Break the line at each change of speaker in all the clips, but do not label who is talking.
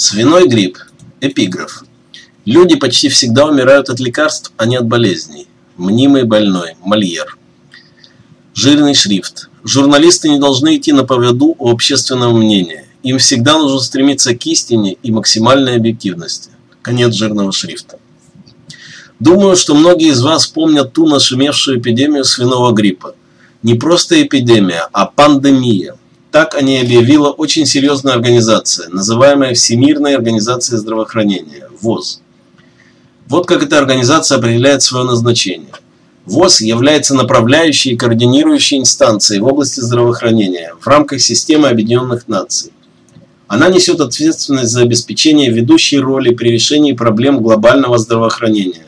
Свиной грипп. Эпиграф. Люди почти всегда умирают от лекарств, а не от болезней. Мнимый больной. Мольер. Жирный шрифт. Журналисты не должны идти на поводу у общественного мнения. Им всегда нужно стремиться к истине и максимальной объективности. Конец жирного шрифта. Думаю, что многие из вас помнят ту нашумевшую эпидемию свиного гриппа. Не просто эпидемия, а пандемия. Так о ней объявила очень серьезная организация, называемая Всемирной организацией здравоохранения, ВОЗ. Вот как эта организация определяет свое назначение. ВОЗ является направляющей и координирующей инстанцией в области здравоохранения в рамках системы Объединенных Наций. Она несет ответственность за обеспечение ведущей роли при решении проблем глобального здравоохранения,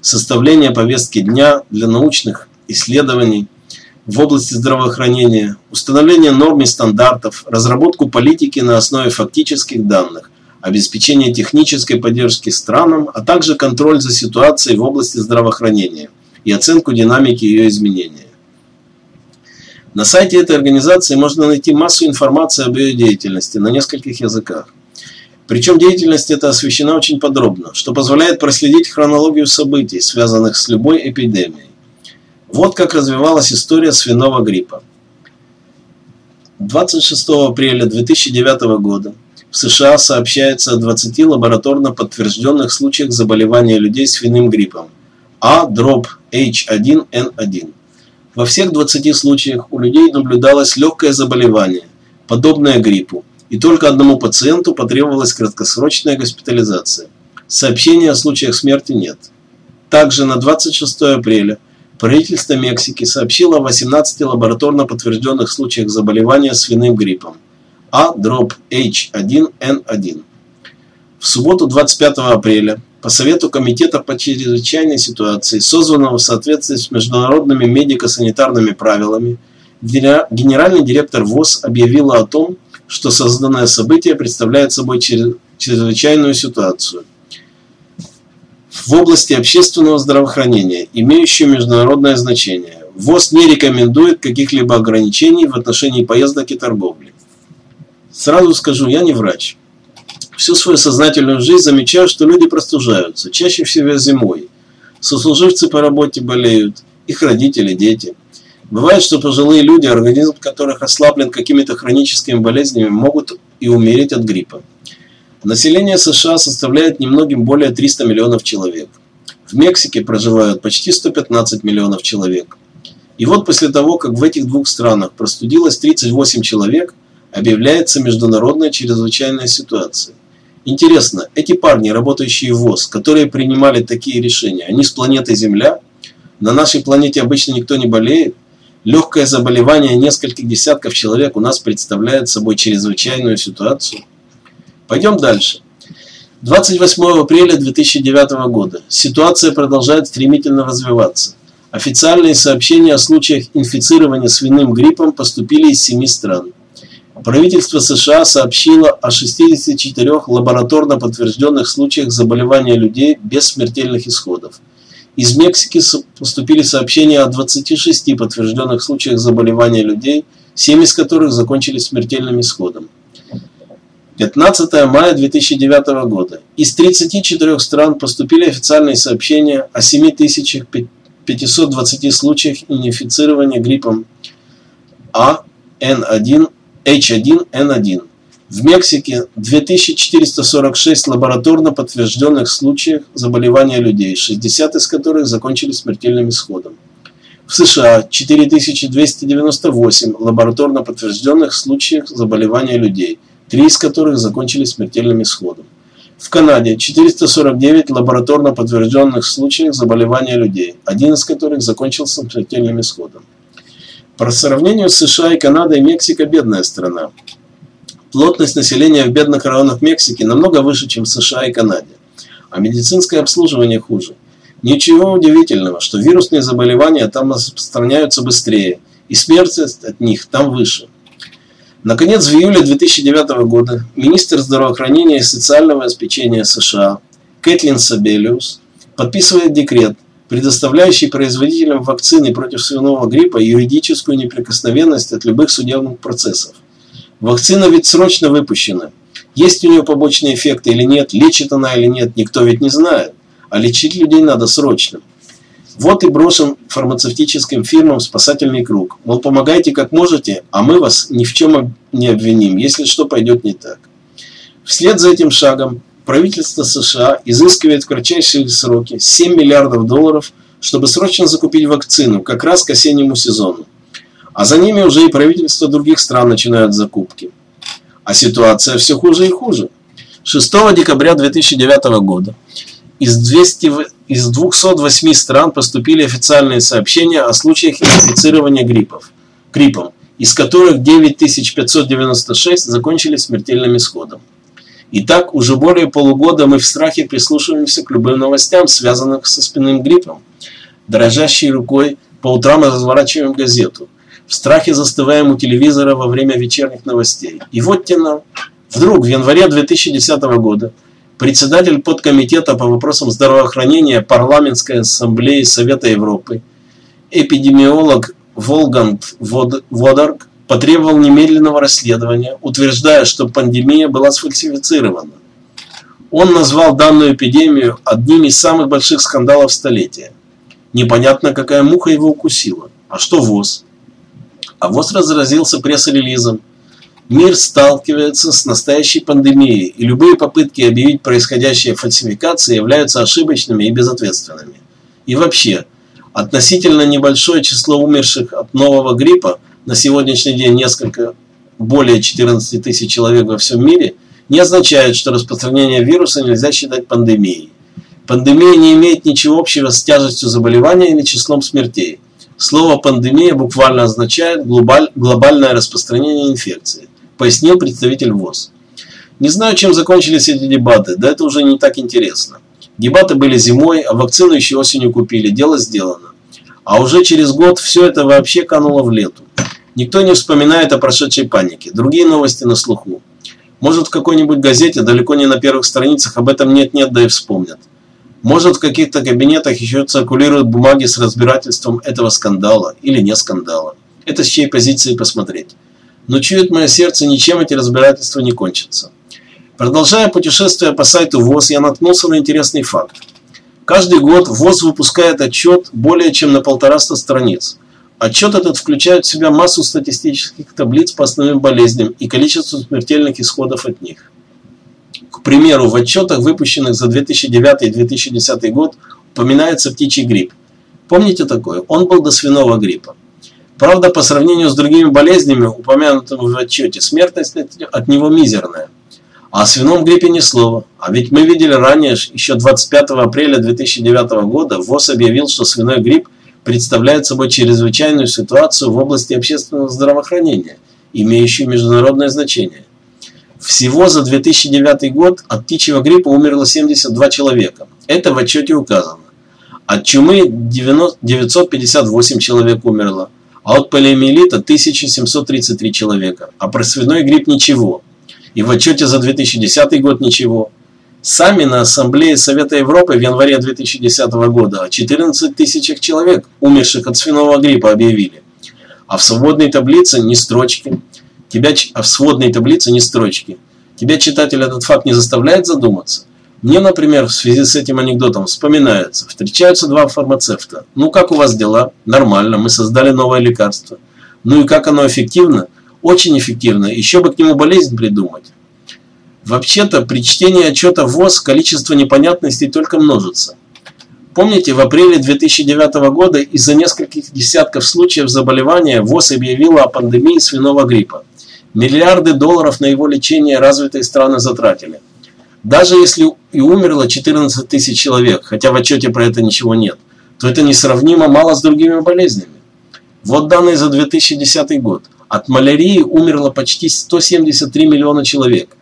составление повестки дня для научных исследований – в области здравоохранения, установление норм и стандартов, разработку политики на основе фактических данных, обеспечение технической поддержки странам, а также контроль за ситуацией в области здравоохранения и оценку динамики ее изменения. На сайте этой организации можно найти массу информации об ее деятельности на нескольких языках. Причем деятельность эта освещена очень подробно, что позволяет проследить хронологию событий, связанных с любой эпидемией. Вот как развивалась история свиного гриппа. 26 апреля 2009 года в США сообщается о 20 лабораторно подтвержденных случаях заболевания людей свиным гриппом А-H1N1. Во всех 20 случаях у людей наблюдалось легкое заболевание, подобное гриппу, и только одному пациенту потребовалась краткосрочная госпитализация. Сообщений о случаях смерти нет. Также на 26 апреля – Правительство Мексики сообщило о 18 лабораторно подтвержденных случаях заболевания свиным гриппом А-H1N1. В субботу 25 апреля по совету Комитета по чрезвычайной ситуации, созванного в соответствии с международными медико-санитарными правилами, генеральный директор ВОЗ объявила о том, что созданное событие представляет собой чрезвычайную ситуацию – в области общественного здравоохранения, имеющую международное значение. ВОЗ не рекомендует каких-либо ограничений в отношении поездок и торговли. Сразу скажу, я не врач. Всю свою сознательную жизнь замечаю, что люди простужаются, чаще всего зимой. Сослуживцы по работе болеют, их родители, дети. Бывает, что пожилые люди, организм которых ослаблен какими-то хроническими болезнями, могут и умереть от гриппа. Население США составляет немногим более 300 миллионов человек. В Мексике проживают почти 115 миллионов человек. И вот после того, как в этих двух странах простудилось 38 человек, объявляется международная чрезвычайная ситуация. Интересно, эти парни, работающие в ВОЗ, которые принимали такие решения, они с планеты Земля? На нашей планете обычно никто не болеет? Легкое заболевание нескольких десятков человек у нас представляет собой чрезвычайную ситуацию? Пойдем дальше. 28 апреля 2009 года. Ситуация продолжает стремительно развиваться. Официальные сообщения о случаях инфицирования свиным гриппом поступили из семи стран. Правительство США сообщило о 64 лабораторно подтвержденных случаях заболевания людей без смертельных исходов. Из Мексики поступили сообщения о 26 подтвержденных случаях заболевания людей, 7 из которых закончились смертельным исходом. 15 мая 2009 года. Из 34 стран поступили официальные сообщения о 7520 случаях инфицирования гриппом А, Н1, H1N1. В Мексике 2446 лабораторно подтвержденных случаев заболевания людей, 60 из которых закончились смертельным исходом. В США 4298 лабораторно подтвержденных случаев заболевания людей – три из которых закончились смертельным исходом. В Канаде 449 лабораторно подтвержденных случаев заболевания людей, один из которых закончился смертельным исходом. По сравнению с США и Канадой, Мексика бедная страна. Плотность населения в бедных районах Мексики намного выше, чем в США и Канаде, а медицинское обслуживание хуже. Ничего удивительного, что вирусные заболевания там распространяются быстрее, и смертность от них там выше. Наконец, в июле 2009 года министр здравоохранения и социального обеспечения США Кэтлин Сабелиус подписывает декрет, предоставляющий производителям вакцины против свиного гриппа юридическую неприкосновенность от любых судебных процессов. Вакцина ведь срочно выпущена, Есть у нее побочные эффекты или нет, лечит она или нет, никто ведь не знает. А лечить людей надо срочно. Вот и брошен фармацевтическим фирмам спасательный круг. Мол, помогайте как можете, а мы вас ни в чем не обвиним, если что пойдет не так. Вслед за этим шагом правительство США изыскивает кратчайшие сроки 7 миллиардов долларов, чтобы срочно закупить вакцину как раз к осеннему сезону. А за ними уже и правительства других стран начинают закупки. А ситуация все хуже и хуже. 6 декабря 2009 года из, 200, из 208 стран поступили официальные сообщения о случаях инфицирования гриппов, гриппом, из которых 9596 закончились смертельным исходом. Итак, уже более полугода мы в страхе прислушиваемся к любым новостям, связанным со спинным гриппом. Дрожащей рукой по утрам разворачиваем газету. В страхе застываем у телевизора во время вечерних новостей. И вот тяна. Вдруг в январе 2010 года председатель подкомитета по вопросам здравоохранения Парламентской ассамблеи Совета Европы, эпидемиолог Волгант Водарк потребовал немедленного расследования, утверждая, что пандемия была сфальсифицирована. Он назвал данную эпидемию одним из самых больших скандалов столетия. Непонятно, какая муха его укусила. А что ВОЗ? А ВОЗ разразился пресс-релизом. Мир сталкивается с настоящей пандемией, и любые попытки объявить происходящие фальсификации являются ошибочными и безответственными. И вообще, относительно небольшое число умерших от нового гриппа – на сегодняшний день несколько, более 14 тысяч человек во всем мире, не означает, что распространение вируса нельзя считать пандемией. Пандемия не имеет ничего общего с тяжестью заболевания или числом смертей. Слово «пандемия» буквально означает глобаль, глобальное распространение инфекции, пояснил представитель ВОЗ. Не знаю, чем закончились эти дебаты, да это уже не так интересно. Дебаты были зимой, а вакцину еще осенью купили, дело сделано. А уже через год все это вообще кануло в лету. Никто не вспоминает о прошедшей панике. Другие новости на слуху. Может, в какой-нибудь газете, далеко не на первых страницах, об этом нет-нет, да и вспомнят. Может, в каких-то кабинетах еще циркулируют бумаги с разбирательством этого скандала или не скандала. Это с чьей позиции посмотреть. Но чует мое сердце, ничем эти разбирательства не кончатся. Продолжая путешествие по сайту ВОЗ, я наткнулся на интересный факт. Каждый год ВОЗ выпускает отчет более чем на полтораста страниц – Отчет этот включает в себя массу статистических таблиц по основным болезням и количество смертельных исходов от них. К примеру, в отчетах, выпущенных за 2009 и 2010 год, упоминается птичий грипп. Помните такое? Он был до свиного гриппа. Правда, по сравнению с другими болезнями, упомянутыми в отчете, смертность от него мизерная. А о свином гриппе ни слова. А ведь мы видели ранее, еще 25 апреля 2009 года, ВОЗ объявил, что свиной грипп – представляет собой чрезвычайную ситуацию в области общественного здравоохранения, имеющую международное значение. Всего за 2009 год от птичьего гриппа умерло 72 человека. Это в отчете указано. От чумы 958 человек умерло, а от полиомиелита 1733 человека, а про свиной грипп ничего. И в отчете за 2010 год ничего. Сами на Ассамблее Совета Европы в январе 2010 года 14 тысяч человек, умерших от свиного гриппа, объявили. А в сводной таблице ни строчки. Тебя, а в сводной таблице ни строчки. Тебя, читатель, этот факт не заставляет задуматься? Мне, например, в связи с этим анекдотом вспоминается. Встречаются два фармацевта. Ну, как у вас дела? Нормально, мы создали новое лекарство. Ну и как оно эффективно? Очень эффективно. Еще бы к нему болезнь придумать. Вообще-то, при чтении отчета ВОЗ количество непонятностей только множится. Помните, в апреле 2009 года из-за нескольких десятков случаев заболевания ВОЗ объявила о пандемии свиного гриппа. Миллиарды долларов на его лечение развитые страны затратили. Даже если и умерло 14 тысяч человек, хотя в отчете про это ничего нет, то это несравнимо мало с другими болезнями. Вот данные за 2010 год. От малярии умерло почти 173 миллиона человек.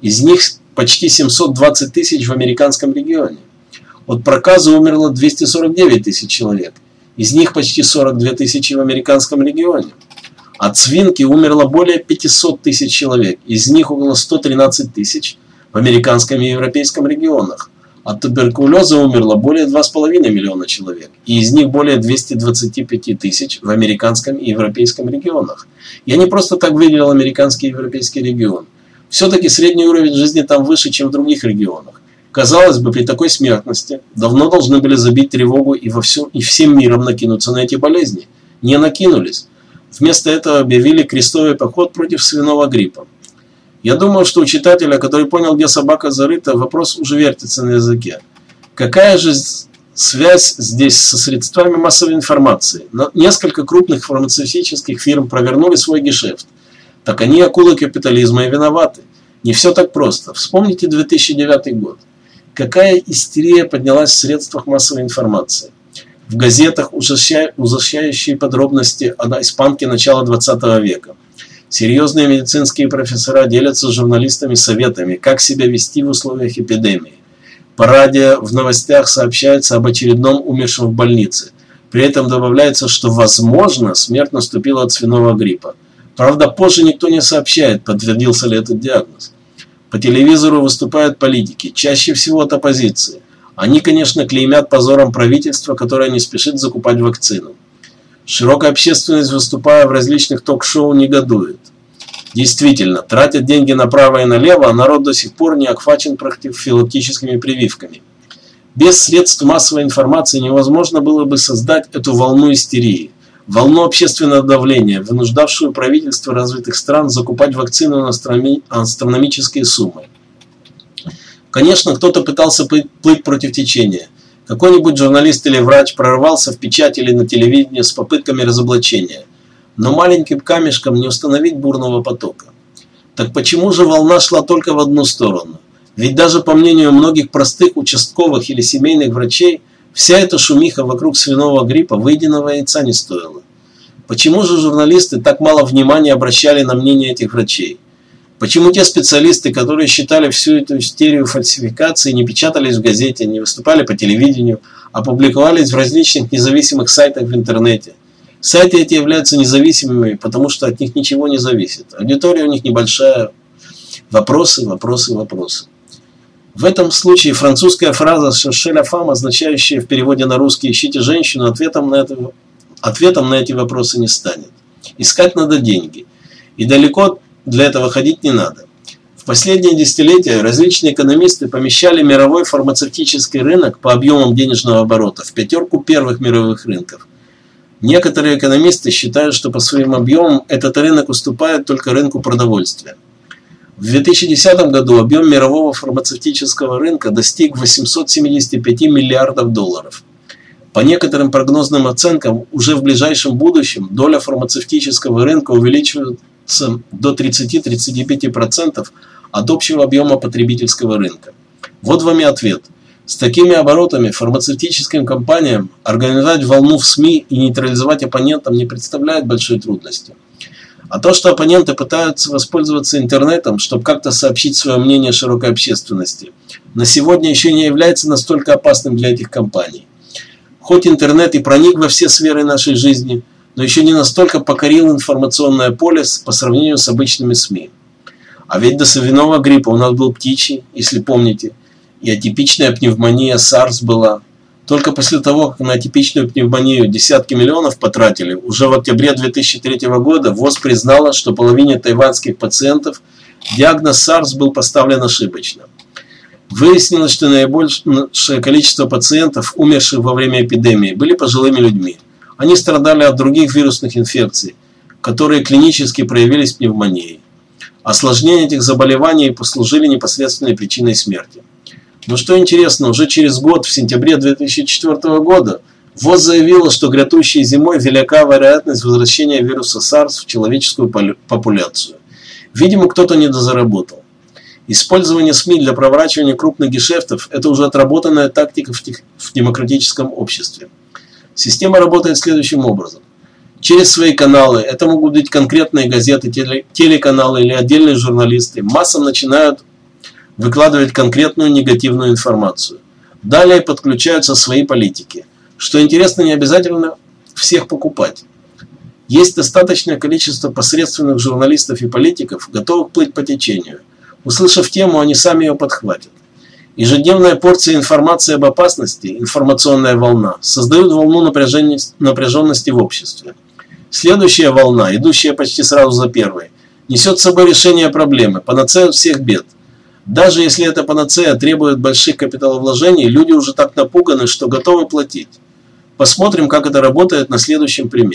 Из них почти 720 тысяч в американском регионе. От проказа умерло 249 тысяч человек. Из них почти 42 тысячи в американском регионе. От свинки умерло более 500 тысяч человек. Из них около 113 тысяч в американском и европейском регионах. От туберкулеза умерло более 2,5 миллиона человек, и из них более 225 тысяч в американском и европейском регионах. Я не просто так выделил американский и европейский регион. Все-таки средний уровень жизни там выше, чем в других регионах. Казалось бы, при такой смертности давно должны были забить тревогу и, во всем, и всем миром накинуться на эти болезни. Не накинулись. Вместо этого объявили крестовый поход против свиного гриппа. Я думаю, что у читателя, который понял, где собака зарыта, вопрос уже вертится на языке. Какая же связь здесь со средствами массовой информации? Несколько крупных фармацевтических фирм провернули свой гешефт. Так они акулы капитализма и виноваты. Не все так просто. Вспомните 2009 год. Какая истерия поднялась в средствах массовой информации? В газетах ужасающие подробности о испанке начала 20 века. Серьезные медицинские профессора делятся с журналистами советами, как себя вести в условиях эпидемии. По радио в новостях сообщается об очередном умершем в больнице. При этом добавляется, что возможно смерть наступила от свиного гриппа. Правда, позже никто не сообщает, подтвердился ли этот диагноз. По телевизору выступают политики, чаще всего от оппозиции. Они, конечно, клеймят позором правительства, которое не спешит закупать вакцину. Широкая общественность, выступая в различных ток-шоу, негодует. Действительно, тратят деньги направо и налево, а народ до сих пор не охвачен профилактическими прививками. Без средств массовой информации невозможно было бы создать эту волну истерии, волну общественного давления, вынуждавшую правительства развитых стран закупать вакцину на астрономические суммы. Конечно, кто-то пытался плыть против течения. Какой-нибудь журналист или врач прорвался в печать или на телевидении с попытками разоблачения но маленьким камешком не установить бурного потока. Так почему же волна шла только в одну сторону? Ведь даже по мнению многих простых участковых или семейных врачей, вся эта шумиха вокруг свиного гриппа выеденного яйца не стоила. Почему же журналисты так мало внимания обращали на мнение этих врачей? Почему те специалисты, которые считали всю эту истерию фальсификации, не печатались в газете, не выступали по телевидению, а публиковались в различных независимых сайтах в интернете? Сайты эти являются независимыми, потому что от них ничего не зависит. Аудитория у них небольшая. Вопросы, вопросы, вопросы. В этом случае французская фраза «шершеля фам», означающая в переводе на русский «ищите женщину», ответом на, это, ответом на эти вопросы не станет. Искать надо деньги. И далеко для этого ходить не надо. В последние десятилетия различные экономисты помещали мировой фармацевтический рынок по объемам денежного оборота в пятерку первых мировых рынков. Некоторые экономисты считают, что по своим объемам этот рынок уступает только рынку продовольствия. В 2010 году объем мирового фармацевтического рынка достиг 875 миллиардов долларов. По некоторым прогнозным оценкам, уже в ближайшем будущем доля фармацевтического рынка увеличивается до 30-35% от общего объема потребительского рынка. Вот вам и ответ – с такими оборотами фармацевтическим компаниям организовать волну в СМИ и нейтрализовать оппонентам не представляет большой трудности. А то, что оппоненты пытаются воспользоваться интернетом, чтобы как-то сообщить свое мнение широкой общественности, на сегодня еще не является настолько опасным для этих компаний. Хоть интернет и проник во все сферы нашей жизни, но еще не настолько покорил информационное поле по сравнению с обычными СМИ. А ведь до совиного гриппа у нас был птичий, если помните, и атипичная пневмония SARS была. Только после того, как на атипичную пневмонию десятки миллионов потратили, уже в октябре 2003 года ВОЗ признала, что половине тайваньских пациентов диагноз SARS был поставлен ошибочно. Выяснилось, что наибольшее количество пациентов, умерших во время эпидемии, были пожилыми людьми. Они страдали от других вирусных инфекций, которые клинически проявились пневмонией. Осложнения этих заболеваний послужили непосредственной причиной смерти. Но что интересно, уже через год, в сентябре 2004 года, ВОЗ заявила, что грядущей зимой велика вероятность возвращения вируса SARS в человеческую популяцию. Видимо, кто-то недозаработал. Использование СМИ для проворачивания крупных гешефтов – это уже отработанная тактика в, демократическом обществе. Система работает следующим образом. Через свои каналы, это могут быть конкретные газеты, телеканалы или отдельные журналисты, массам начинают выкладывать конкретную негативную информацию. Далее подключаются свои политики. Что интересно, не обязательно всех покупать. Есть достаточное количество посредственных журналистов и политиков, готовых плыть по течению. Услышав тему, они сами ее подхватят. Ежедневная порция информации об опасности, информационная волна, создают волну напряженности в обществе. Следующая волна, идущая почти сразу за первой, несет с собой решение проблемы, панацея всех бед. Даже если эта панацея требует больших капиталовложений, люди уже так напуганы, что готовы платить. Посмотрим, как это работает на следующем примере.